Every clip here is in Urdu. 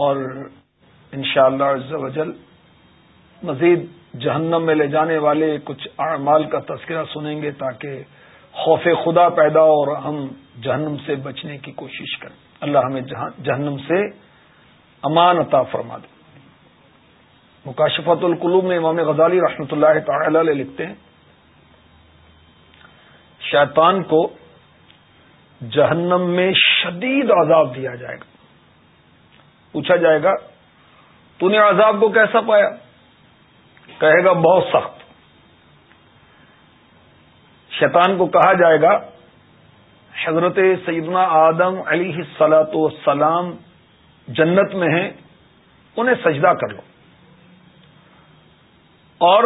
اور انشاءاللہ شاء اللہ مزید جہنم میں لے جانے والے کچھ اعمال کا تذکرہ سنیں گے تاکہ خوف خدا پیدا ہو اور ہم جہنم سے بچنے کی کوشش کریں۔ اللہ ہمیں جہنم سے امان عطا فرما دے۔ مکاشفت القلوب میں امام غزالی رحمۃ اللہ تعالی علیہ لکھتے ہیں، شیطان کو جہنم میں شدید عذاب دیا جائے گا۔ پوچھا جائے گا، تو نے عذاب کو کیسا پایا؟ کہے گا، بہت سخت. شیطان کو کہا جائے گا، حضرت سیدنا آدم علی سلاۃ والسلام جنت میں ہیں، انہیں سجدہ کر لو۔ اور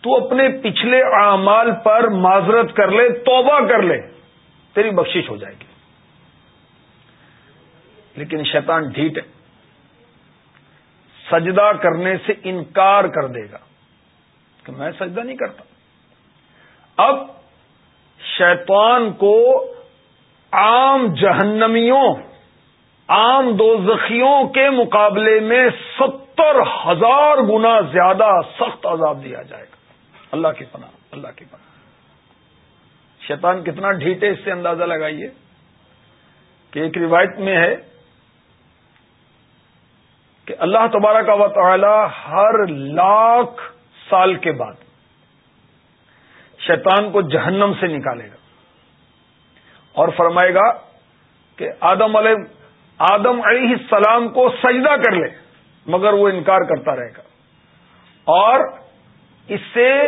تو اپنے پچھلے اعمال پر معذرت کر لے، توبہ کر لے، تیری بخشش ہو جائے گی۔ لیکن شیطان ڈھیٹ ہے سجدہ کرنے سے انکار کر دے گا کہ میں سجدہ نہیں کرتا۔ اب شیطان کو عام جہنمیوں، عام دو زخیوں کے مقابلے میں ستر ہزار گنا زیادہ سخت عذاب دیا جائے گا۔ اللہ کی پناہ، اللہ کی پناہ۔ شیطان کتنا ڈھیٹے اس سے اندازہ لگائیے کہ ایک روایت میں ہے کہ اللہ تبارہ کا تعالی ہر لاکھ سال کے بعد شیطان کو جہنم سے نکالے گا اور فرمائے گا کہ آدم علیہ آدم علیہ السلام کو سجدہ کر لے، مگر وہ انکار کرتا رہے گا۔ اور اس سے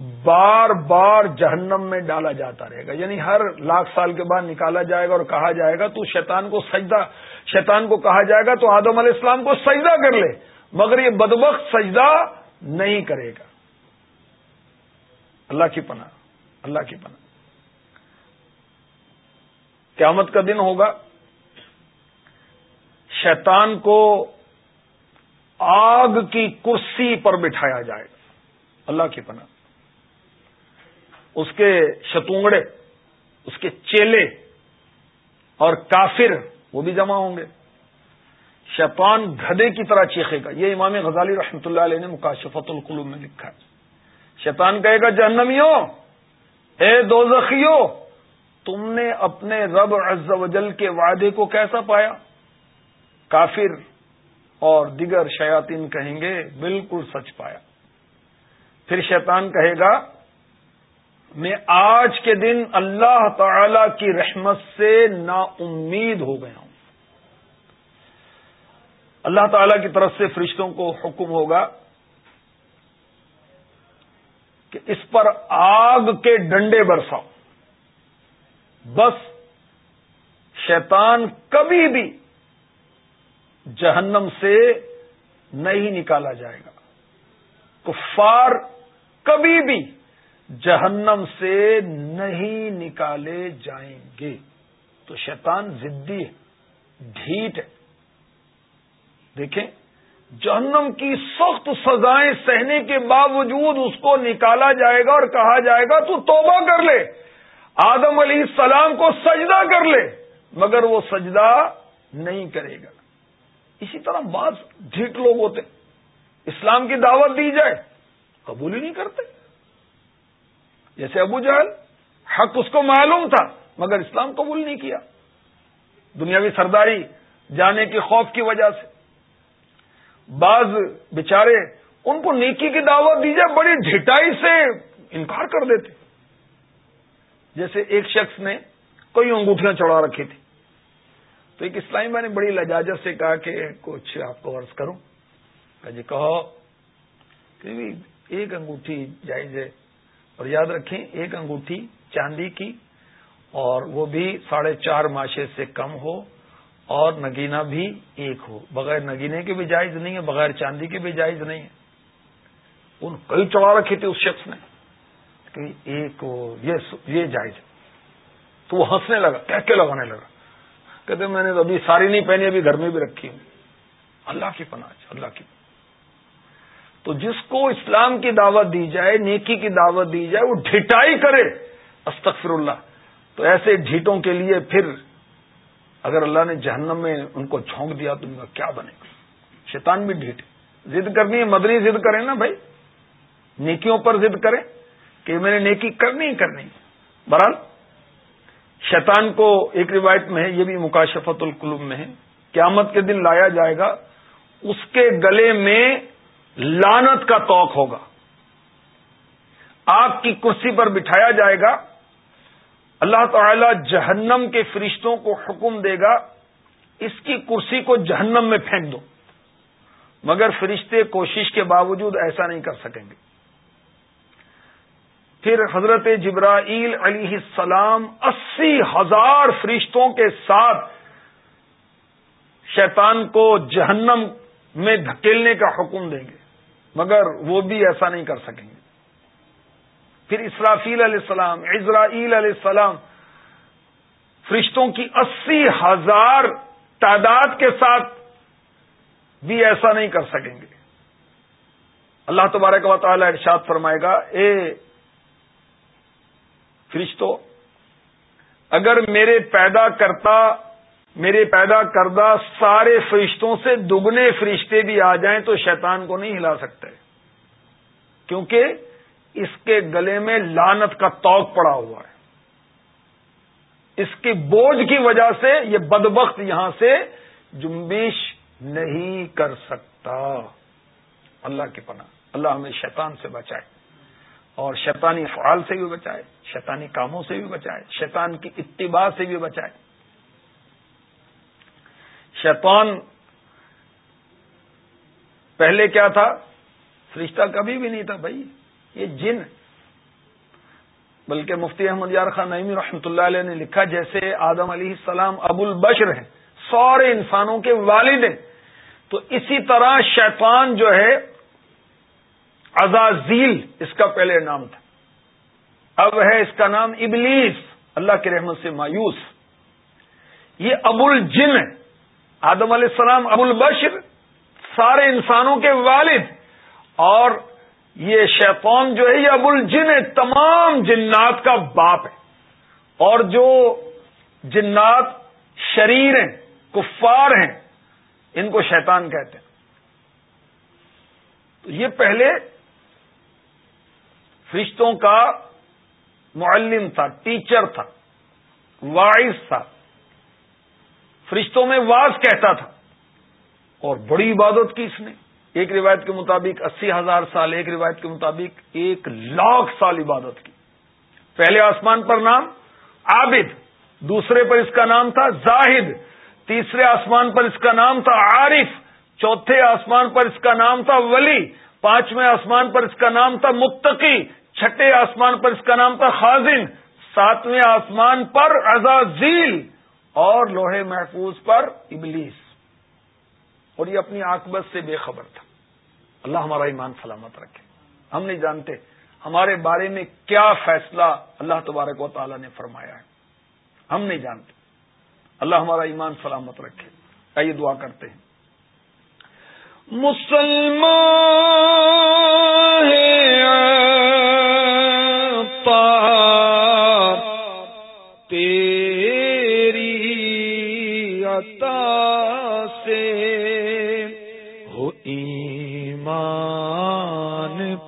بار بار جہنم میں ڈالا جاتا رہے گا۔ یعنی ہر لاکھ سال کے بعد نکالا جائے گا اور کہا جائے گا، تو شیطان کو سجدہ، شیطان کو کہا جائے گا تو آدم علیہ السلام کو سجدہ کر لے، مگر یہ بدبخت سجدہ نہیں کرے گا۔ اللہ کی پناہ، اللہ کی پناہ۔ قیامت کا دن ہوگا۔ شیطان کو آگ کی کرسی پر بٹھایا جائے گا۔ اللہ کی پناہ۔ اس کے شتونگڑے، اس کے چیلے اور کافر، وہ بھی جمع ہوں گے۔ شیطان گدے کی طرح چیخے گا۔ یہ امام غزالی رحمتہ اللہ علیہ نے مکاشفت القلوب میں لکھا ہے۔ شیطان کہے گا، جہنمیوں، اے دو تم نے اپنے رب عز و جل کے وعدے کو کیسا پایا؟ کافر اور دیگر شیاطین کہیں گے، بالکل سچ پایا۔ پھر شیطان کہے گا میں آج کے دن اللہ تعالی کی رحمت سے نا امید ہو گیا ہوں۔ اللہ تعالی کی طرف سے فرشتوں کو حکم ہوگا کہ اس پر آگ کے ڈنڈے برساؤ۔ بس شیطان کبھی بھی جہنم سے نہیں نکالا جائے گا۔ کفار کبھی بھی جہنم سے نہیں نکالے جائیں گے۔ تو شیطان ضدی ہے، ڈھیٹ ہے۔ دیکھیں، جہنم کی سخت سزائیں سہنے کے باوجود اس کو نکالا جائے گا اور کہا جائے گا، تو توبہ کر لے۔ آدم علی السلام کو سجدہ کر لے، مگر وہ سجدہ نہیں کرے گا۔ اسی طرح بعض ڈھیٹ لوگ ہوتے اسلام کی دعوت دی جائے، قبول ہی نہیں کرتے۔ جیسے ابو جہل، حق اس کو معلوم تھا، مگر اسلام قبول نہیں کیا۔ دنیاوی سرداری جانے کے خوف کی وجہ سے۔ بعض بچارے ان کو نیکی کی دعوت دی جائے بڑی ڈھٹائی سے انکار کر دیتے۔ جیسے ایک شخص نے کوئی انگوٹھیاں چڑھا رکھی تھی۔ تو ایک اسلامی میں نے بڑی لجاجت سے کہا کہ کچھ آپ کو عرض کروں۔ کہ جی کہو کہ ایک انگوٹھی جائز ہے۔ اور یاد رکھیں، ایک انگوٹھی چاندی کی، اور وہ بھی ساڑھے چار ماشے سے کم ہو اور نگینا بھی ایک ہو۔ بغیر نگینے کے بھی جائز نہیں ہے، بغیر چاندی کے بھی جائز نہیں ہے۔ ان کئی چڑھا رکھی تھی اس شخص نے کہ ایک یہ جائز ہے۔ تو وہ ہنسنے لگا کہہ کے لگانے لگا۔ کہتے، میں نے تو ابھی ساری نہیں پہنی، ابھی گھر میں بھی رکھی ہوں۔ اللہ کی پناہ اللہ کی۔ پناہ تو جس کو اسلام کی دعوت دی جائے، نیکی کی دعوت دی جائے، وہ ڈھٹائی کرے، استغفر اللہ۔ تو ایسے ڈھیٹوں کے لیے پھر اگر اللہ نے جہنم میں ان کو جھونک دیا تو ان کا کیا بنے گا؟ شیطان بھی ڈھیٹ۔ ضد کرنی ہے، مدنی ضد کریں نا بھائی؟ نیکیوں پر ضد کریں کہ میں نے نیکی کرنی ہی کرنی برحال شیطان کو ایک روایت میں ہے، یہ بھی مکاشفت القلوب میں ہے۔ قیامت کے دن لایا جائے گا، اس کے گلے میں لانت کا توق ہوگا۔ آگ کی کرسی پر بٹھایا جائے گا۔ اللہ تعالی جہنم کے فرشتوں کو حکم دے گا، اس کی کرسی کو جہنم میں پھینک دو۔ مگر فرشتے کوشش کے باوجود ایسا نہیں کر سکیں گے۔ پھر حضرت جبرائیل علیہ السلام اسی ہزار فرشتوں کے ساتھ شیطان کو جہنم میں دھکیلنے کا حکم دیں گے۔ مگر وہ بھی ایسا نہیں کر سکیں گے۔ پھر اسرافیل علیہ السلام اسرائیل علیہ السلام فرشتوں کی اسی ہزار تعداد کے ساتھ بھی ایسا نہیں کر سکیں گے۔ اللہ تبارک و تعالی ارشاد فرمائے گا، اے فرشتوں اگر میرے پیدا کرتا میرے پیدا کردہ سارے فرشتوں سے دگنے فرشتے بھی آ جائیں تو شیطان کو نہیں ہلا سکتے۔ کیونکہ اس کے گلے میں لانت کا توق پڑا ہوا ہے۔ اس کی بوجھ کی وجہ سے یہ بدبخت یہاں سے جنبش نہیں کر سکتا۔ اللہ کی پناہ۔ اللہ ہمیں شیطان سے بچائے۔ اور شیطانی فعال سے بھی بچائے، شیطانی کاموں سے بھی بچائے، شیطان کی اتباع سے بھی بچائے۔ شیطان پہلے کیا تھا؟ فرشتہ کبھی بھی نہیں تھا بھائی، یہ جن۔ بلکہ مفتی احمد یار خان نعمی رحمۃ اللہ علیہ نے لکھا، جیسے آدم علیہ السلام، ابو البشر ہیں، سارے انسانوں کے والد ہیں۔ تو اسی طرح شیطان جو ہے ازازیل اس کا پہلے نام تھا۔ اب ہے اس کا نام ابلیس، اللہ کی رحمت سے مایوس۔ یہ ابو الجن ہے آدم علیہ السلام، ابو البشر، سارے انسانوں کے والد، اور یہ شیطان جو ہے، یہ ابو الجن ہے تمام جنات کا باپ ہے۔ اور جو جنات شریر ہیں، کفار ہیں، ان کو شیطان کہتے ہیں۔ تو یہ پہلے فرشتوں کا معلم تھا، ٹیچر تھا وائس تھا۔ فرشتوں میں واز کہتا تھا۔ اور بڑی عبادت کی اس نے۔ ایک روایت کے مطابق اسی ہزار سال، ایک روایت کے مطابق ایک لاکھ سال عبادت کی۔ پہلے آسمان پر نام عابد، دوسرے پر اس کا نام تھا زاہد، تیسرے آسمان پر اس کا نام تھا عارف، چوتھے آسمان پر اس کا نام تھا ولی، پانچویں آسمان پر اس کا نام تھا متقی، چھٹے آسمان پر اس کا نام تھا خازن، ساتویں آسمان پر ازازیل اور لوہے محفوظ پر ابلیس۔ اور یہ اپنی آکبت سے بے خبر تھا۔ اللہ ہمارا ایمان سلامت رکھے۔ ہم نہیں جانتے ہمارے بارے میں کیا فیصلہ اللہ تبارک و تعالی نے فرمایا ہے۔ ہم نہیں جانتے۔ اللہ ہمارا ایمان سلامت رکھے۔ آئیے دعا کرتے ہیں۔ مسلمان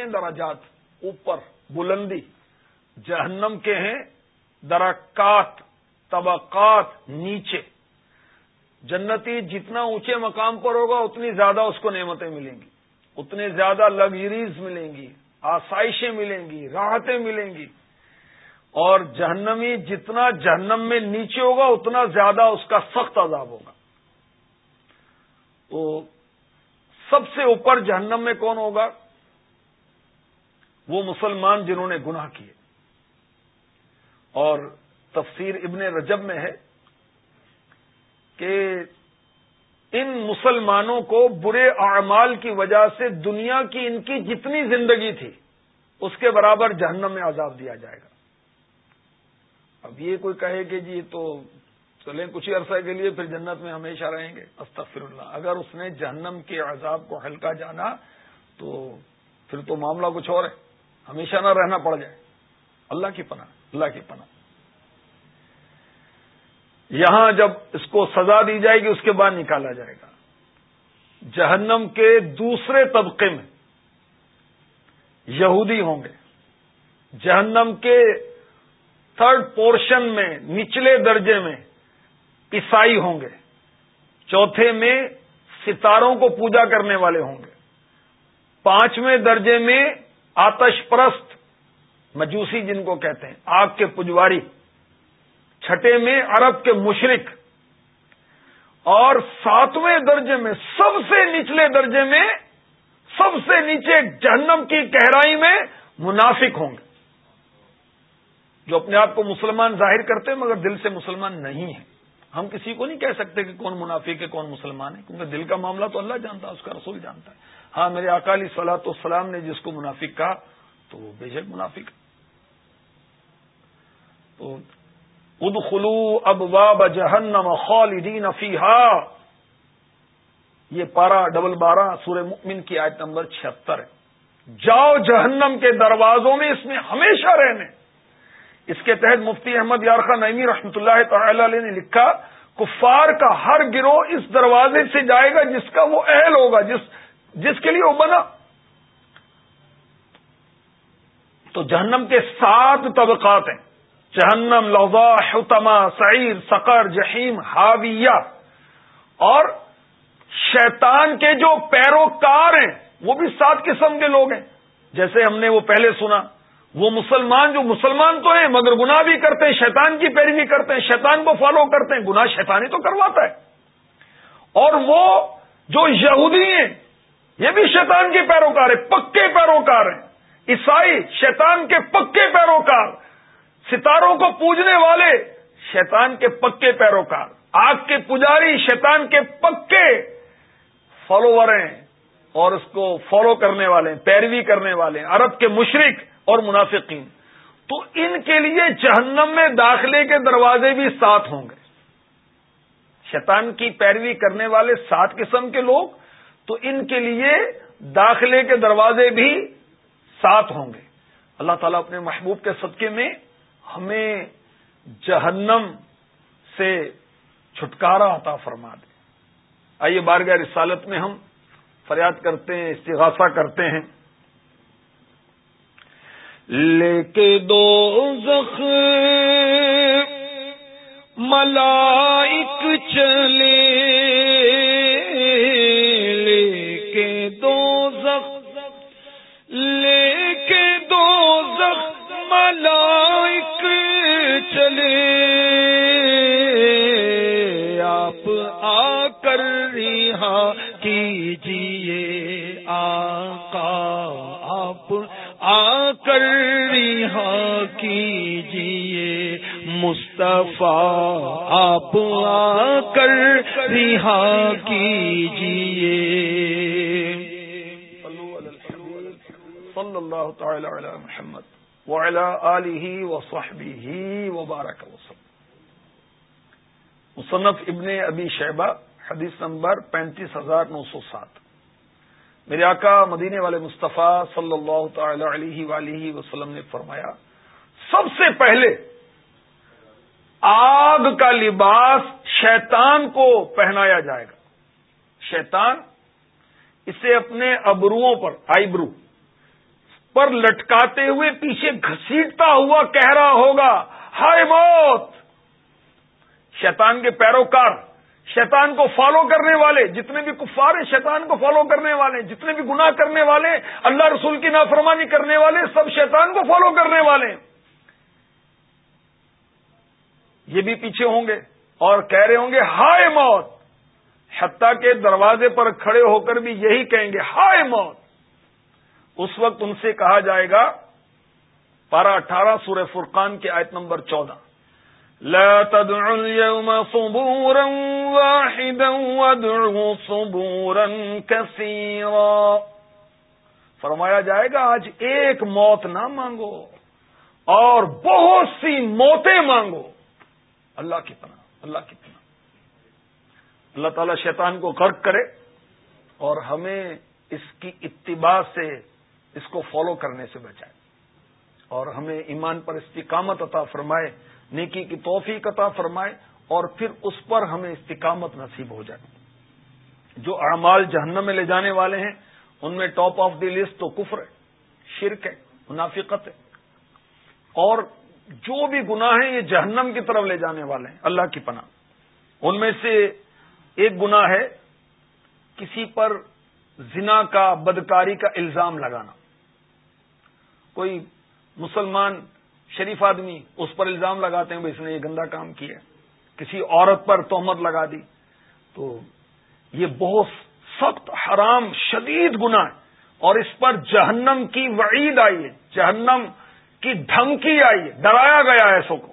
کے ہیں دراجات اوپر بلندی۔ جہنم کے ہیں درکات، طبقات نیچے۔ جنتی جتنا اونچے مقام پر ہوگا، اتنی زیادہ اس کو نعمتیں ملیں گی۔ اتنے زیادہ لگژریز ملیں گی، آسائشیں ملیں گی، راحتیں ملیں گی۔ اور جہنمی جتنا جہنم میں نیچے ہوگا، اتنا زیادہ اس کا سخت عذاب ہوگا۔ تو سب سے اوپر جہنم میں کون ہوگا؟ وہ مسلمان جنہوں نے گناہ کیے۔ اور تفسیر ابن رجب میں ہے کہ ان مسلمانوں کو برے اعمال کی وجہ سے دنیا کی ان کی جتنی زندگی تھی، اس کے برابر جہنم میں عذاب دیا جائے گا۔ اب یہ کوئی کہے کہ جی تو چلیں کچھ ہی عرصہ کے لیے پھر جنت میں ہمیشہ رہیں گے۔ استغفر اللہ اگر اس نے جہنم کے عذاب کو ہلکا جانا تو پھر تو معاملہ کچھ اور ہے۔ ہمیشہ نہ رہنا پڑ جائے۔ اللہ کی پناہ، اللہ کی پناہ۔ یہاں جب اس کو سزا دی جائے گی، اس کے بعد نکالا جائے گا۔ جہنم کے دوسرے طبقے میں یہودی ہوں گے۔ جہنم کے تھرڈ پورشن میں، نچلے درجے میں عیسائی ہوں گے۔ چوتھے میں ستاروں کو پوجا کرنے والے ہوں گے۔ پانچویں درجے میں آتش پرست مجوسی جن کو کہتے ہیں، آگ کے پجواری، چھٹے میں عرب کے مشرق اور ساتویں درجے میں، سب سے نچلے درجے میں، سب سے نیچے جہنم کی گہرائی میں منافق ہوں گے۔ جو اپنے آپ کو مسلمان ظاہر کرتے ہیں، مگر دل سے مسلمان نہیں ہیں۔ ہم کسی کو نہیں کہہ سکتے کہ کون منافق ہے، کون مسلمان ہے، کیونکہ دل کا معاملہ تو اللہ جانتا ہے، اس کا رسول جانتا ہے۔ ہاں میرے اکالی صلاحت السلام نے جس کو منافق کہا، تو وہ بے شک منافق تو ادخلو اب واب جہنم خالدین فیحا یہ پارا ڈبل بارہ سورہ مؤمن کی آیت نمبر چھہتر ہے۔ جاؤ جہنم کے دروازوں میں اس میں ہمیشہ رہنے۔ اس کے تحت مفتی احمد یارخا نعمی رحمۃ اللہ تعالی علیہ نے لکھا، کفار کا ہر گروہ اس دروازے سے جائے گا جس کا وہ اہل ہوگا، جس جس کے لیے وہ بنا۔ تو جہنم کے سات طبقات ہیں۔ جہنم لوزا حتما سعیر، سقر جہیم ہاویہ اور شیطان کے جو پیروکار ہیں، وہ بھی سات قسم کے لوگ ہیں۔ جیسے ہم نے وہ پہلے سنا، وہ مسلمان جو مسلمان تو ہیں، مگر گناہ بھی کرتے ہیں، شیطان کی پیروی کرتے ہیں، شیطان کو فالو کرتے ہیں۔ گناہ شیطانی تو کرواتا ہے۔ اور وہ جو یہودی ہیں یہ بھی شیطان کے پیروکار ہیں، پکے پیروکار ہیں۔ عیسائی شیطان کے پکے پیروکار۔ ستاروں کو پوجنے والے شیطان کے پکے پیروکار۔ آگ کے پجاری شیطان کے پکے فالوور ہیں اور اس کو فالو کرنے والے پیروی کرنے والے عرب کے مشرق اور منافقین۔ تو ان کے لیے جہنم میں داخلے کے دروازے بھی ساتھ ہوں گے۔ شیطان کی پیروی کرنے والے سات قسم کے لوگ تو ان کے لیے داخلے کے دروازے بھی ساتھ ہوں گے۔ اللہ تعالیٰ اپنے محبوب کے صدقے میں ہمیں جہنم سے چھٹکارا عطا فرما دے۔ آئیے بارگاہ رسالت میں ہم فریاد کرتے ہیں، استغاثہ کرتے ہیں۔ لے کے دو زخ ملائک چلے۔ ملائک چلے۔ آپ آ کر رہا کیجیے آقا۔ آپ آ کر رہا کیجیے مصطفیٰ۔ آپ آ کر رہا کیجیے صلی اللہ تعالی علی محمد۔ وعلی آلہ وصحبہ وبارک وسلم۔ مصنف ابن ابی شیبہ، حدیث نمبر پینتیس ہزار نو سو سات۔ میرے آقا مدینے والے مصطفیٰ صلی اللہ تعالی علیہ ولیہ وسلم نے فرمایا، سب سے پہلے آگ کا لباس شیطان کو پہنایا جائے گا۔ شیطان اسے اپنے ابروؤں پر آئی برو پر لٹکاتے ہوئے پیچھے گھسیٹتا ہوا کہہ رہا ہوگا، ہائے موت! شیطان کے پیروکار، شیطان کو فالو کرنے والے، جتنے بھی کفار ہیں، شیطان کو فالو کرنے والے، جتنے بھی گناہ کرنے والے، اللہ رسول کی نافرمانی کرنے والے، سب شیطان کو فالو کرنے والے۔ یہ بھی پیچھے ہوں گے اور کہہ رہے ہوں گے، ہائے موت! حتیٰ کے دروازے پر کھڑے ہو کر بھی یہی کہیں گے، ہائے موت! اس وقت ان سے کہا جائے گا، پارہ اٹھارہ سورہ فرقان کے آیت نمبر چودہ۔ لا تدعوا اليوم صبورا واحدا وادعوا صبورا كثيرا۔ فرمایا جائے گا، آج ایک موت نہ مانگو اور بہت سی موتیں مانگو۔ اللہ کی پناہ، اللہ کی پناہ۔ اللہ تعالی شیطان کو غرق کرے اور ہمیں اس کی اتباع سے اس کو فالو کرنے سے بچائے۔ اور ہمیں ایمان پر استقامت عطا فرمائے، نیکی کی توفیق عطا فرمائے، اور پھر اس پر ہمیں استقامت نصیب ہو جائے۔ جو اعمال جہنم میں لے جانے والے ہیں، ان میں ٹاپ آف دی لسٹ تو کفر ہے، شرک ہے، منافقت ہے۔ اور جو بھی گناہ ہیں، یہ جہنم کی طرف لے جانے والے ہیں، اللہ کی پناہ۔ ان میں سے ایک گناہ ہے، کسی پر زنا کا، بدکاری کا الزام لگانا۔ کوئی مسلمان شریف آدمی اس پر الزام لگاتے ہیں، بھائی، اس نے یہ گندا کام کیا کسی عورت پر تہمت لگا دی۔ تو یہ بہت سخت، حرام، شدید گنا ہے۔ اور اس پر جہنم کی وعید آئی ہے۔ جہنم کی دھمکی آئی ہے۔ ڈرایا گیا ہے ایسوں کو۔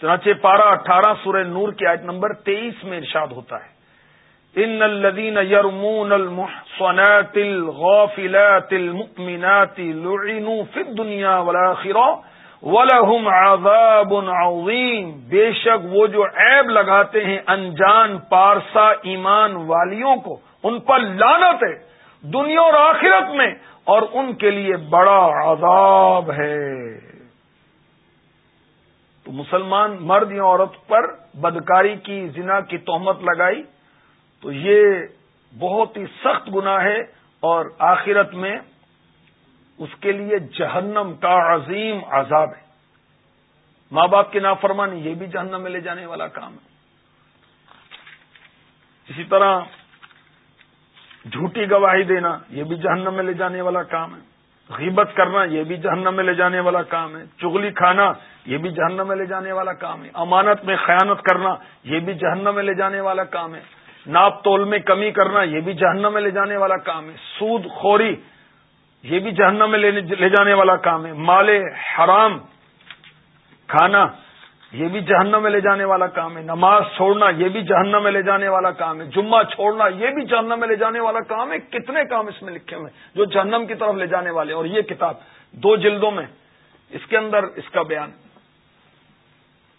چنانچہ پارہ اٹھارہ سورہ نور کی آیت نمبر تیئیس میں ارشاد ہوتا ہے۔ ان الذين يرمون المحصنات الغافلات المؤمنات لعنوا في الدنيا والاخره ولهم عذاب عظيم۔ بے شک وہ جو عیب لگاتے ہیں انجان، پارسا، ایمان والیوں کو، ان پر لانت ہے دنیا اور آخرت میں، اور ان کے لیے بڑا عذاب ہے۔ تو مسلمان مرد یا عورت پر بدکاری کی، زنا کی تہمت لگائی تو یہ بہت ہی سخت گنا ہے اور آخرت میں اس کے لیے جہنم کا عظیم عذاب ہے۔ ماں باپ کی نافرمانی یہ بھی جہنم میں لے جانے والا کام ہے۔ اسی طرح جھوٹی گواہی دینا یہ بھی جہنم میں لے جانے والا کام ہے۔ غیبت کرنا یہ بھی جہنم میں لے جانے والا کام ہے۔ چگلی کھانا یہ بھی جہنم میں لے جانے والا کام ہے۔ امانت میں خیانت کرنا یہ بھی جہنم میں لے جانے والا کام ہے۔ ناپ تول میں کمی کرنا یہ بھی جہنم میں لے جانے والا کام ہے۔ سود خوری، یہ بھی جہنم میں لے جانے والا کام ہے۔ مال حرام، کھانا، یہ بھی جہنم میں لے جانے والا کام ہے۔ نماز چھوڑنا، یہ بھی جہنم میں لے جانے والا کام ہے۔ جمعہ چھوڑنا، یہ بھی جہنم میں لے جانے والا کام ہے۔ کتنے کام اس میں لکھے ہوئے جو جہنم کی طرف لے جانے والے اور یہ کتاب دو جلدوں میں اس کے اندر اس کا بیان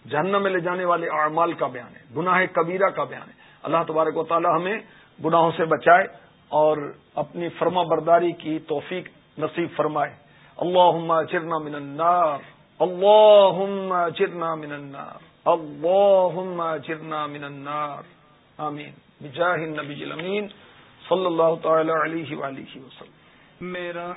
جہنم میں لے جانے والے اعمال کا بیان ہے۔ گناہ کبیرہ کا بیان ہے۔ اللہ تبارک و تعالی ہمیں گناہوں سے بچائے اور اپنی فرما برداری کی توفیق نصیب فرمائے۔ اللہ چرنا من النار۔ اللہ چرنا من النار۔ اللہ چرنا من النار۔ آمین۔ بجاہ النبی الامین صلی اللہ تعالی علیہ وآلہ وسلم۔ میرا